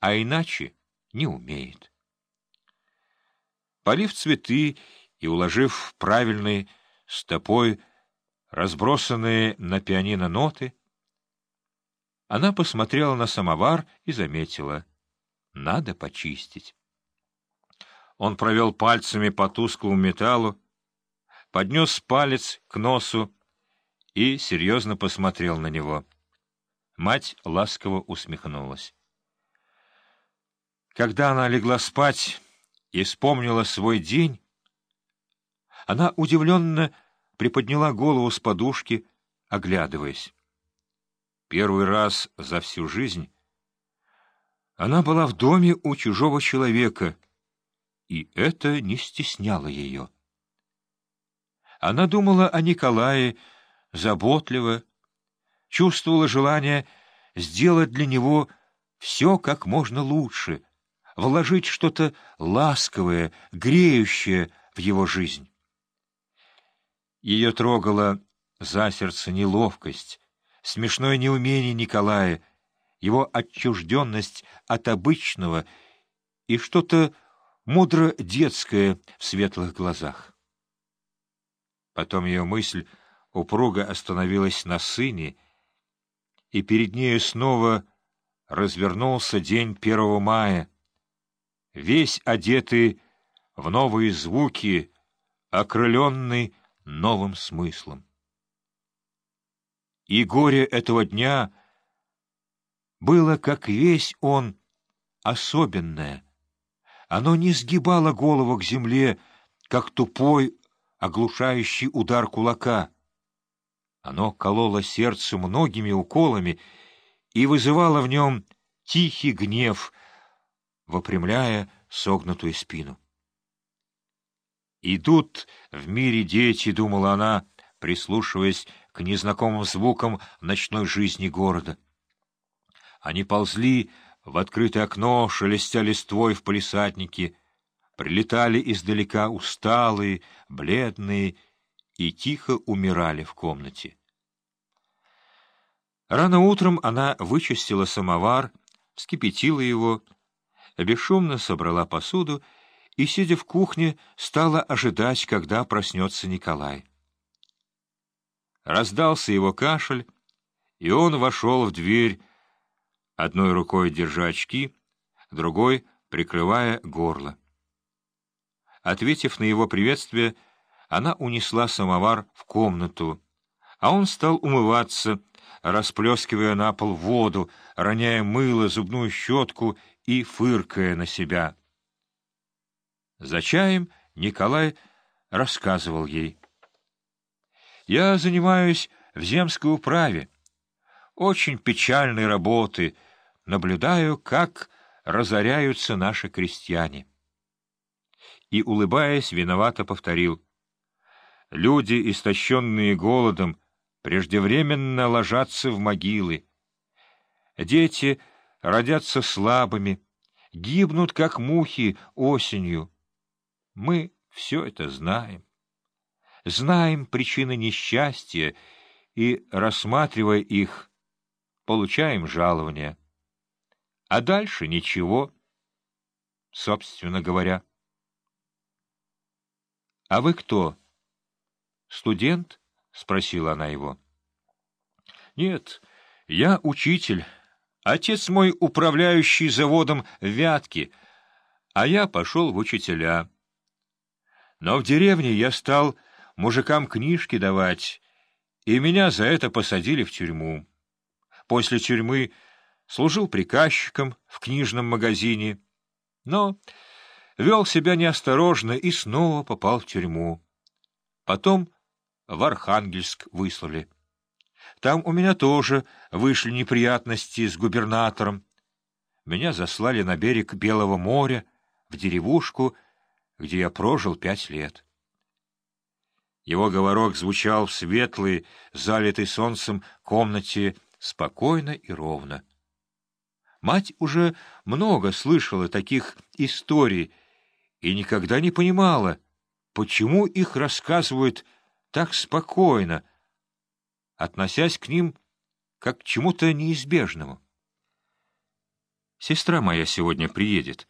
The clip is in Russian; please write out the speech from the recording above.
а иначе не умеет. Полив цветы и уложив правильной стопой разбросанные на пианино ноты, она посмотрела на самовар и заметила — надо почистить. Он провел пальцами по тусклому металлу, поднес палец к носу и серьезно посмотрел на него. Мать ласково усмехнулась. Когда она легла спать и вспомнила свой день, она удивленно приподняла голову с подушки, оглядываясь. Первый раз за всю жизнь она была в доме у чужого человека, и это не стесняло ее. Она думала о Николае заботливо, чувствовала желание сделать для него все как можно лучше, вложить что-то ласковое, греющее в его жизнь. Ее трогала за сердце неловкость, смешное неумение Николая, его отчужденность от обычного и что-то мудро детское в светлых глазах. Потом ее мысль упруго остановилась на сыне, и перед нею снова развернулся день первого мая, весь одетый в новые звуки, окрыленный новым смыслом. И горе этого дня было, как весь он, особенное. Оно не сгибало голову к земле, как тупой, оглушающий удар кулака. Оно кололо сердце многими уколами и вызывало в нем тихий гнев, выпрямляя согнутую спину. «Идут в мире дети», — думала она, прислушиваясь к незнакомым звукам ночной жизни города. Они ползли в открытое окно, шелестя листвой в палисаднике, прилетали издалека усталые, бледные и тихо умирали в комнате. Рано утром она вычистила самовар, вскипятила его, бесшумно собрала посуду и, сидя в кухне, стала ожидать, когда проснется Николай. Раздался его кашель, и он вошел в дверь, одной рукой держа очки, другой — прикрывая горло. Ответив на его приветствие, она унесла самовар в комнату, а он стал умываться, расплескивая на пол воду, роняя мыло, зубную щетку и фыркая на себя. За чаем Николай рассказывал ей. Я занимаюсь в земской управе. Очень печальной работы. Наблюдаю, как разоряются наши крестьяне. И, улыбаясь, виновато повторил. Люди, истощенные голодом, преждевременно ложатся в могилы. Дети родятся слабыми, гибнут, как мухи, осенью. Мы все это знаем знаем причины несчастья и, рассматривая их, получаем жалование. А дальше ничего, собственно говоря. — А вы кто? — Студент? — спросила она его. — Нет, я учитель. Отец мой управляющий заводом Вятки, а я пошел в учителя. Но в деревне я стал мужикам книжки давать, и меня за это посадили в тюрьму. После тюрьмы служил приказчиком в книжном магазине, но вел себя неосторожно и снова попал в тюрьму. Потом в Архангельск выслали. Там у меня тоже вышли неприятности с губернатором. Меня заслали на берег Белого моря, в деревушку, где я прожил пять лет. Его говорок звучал в светлой, залитой солнцем комнате спокойно и ровно. Мать уже много слышала таких историй и никогда не понимала, почему их рассказывают так спокойно, относясь к ним как к чему-то неизбежному. Сестра моя сегодня приедет.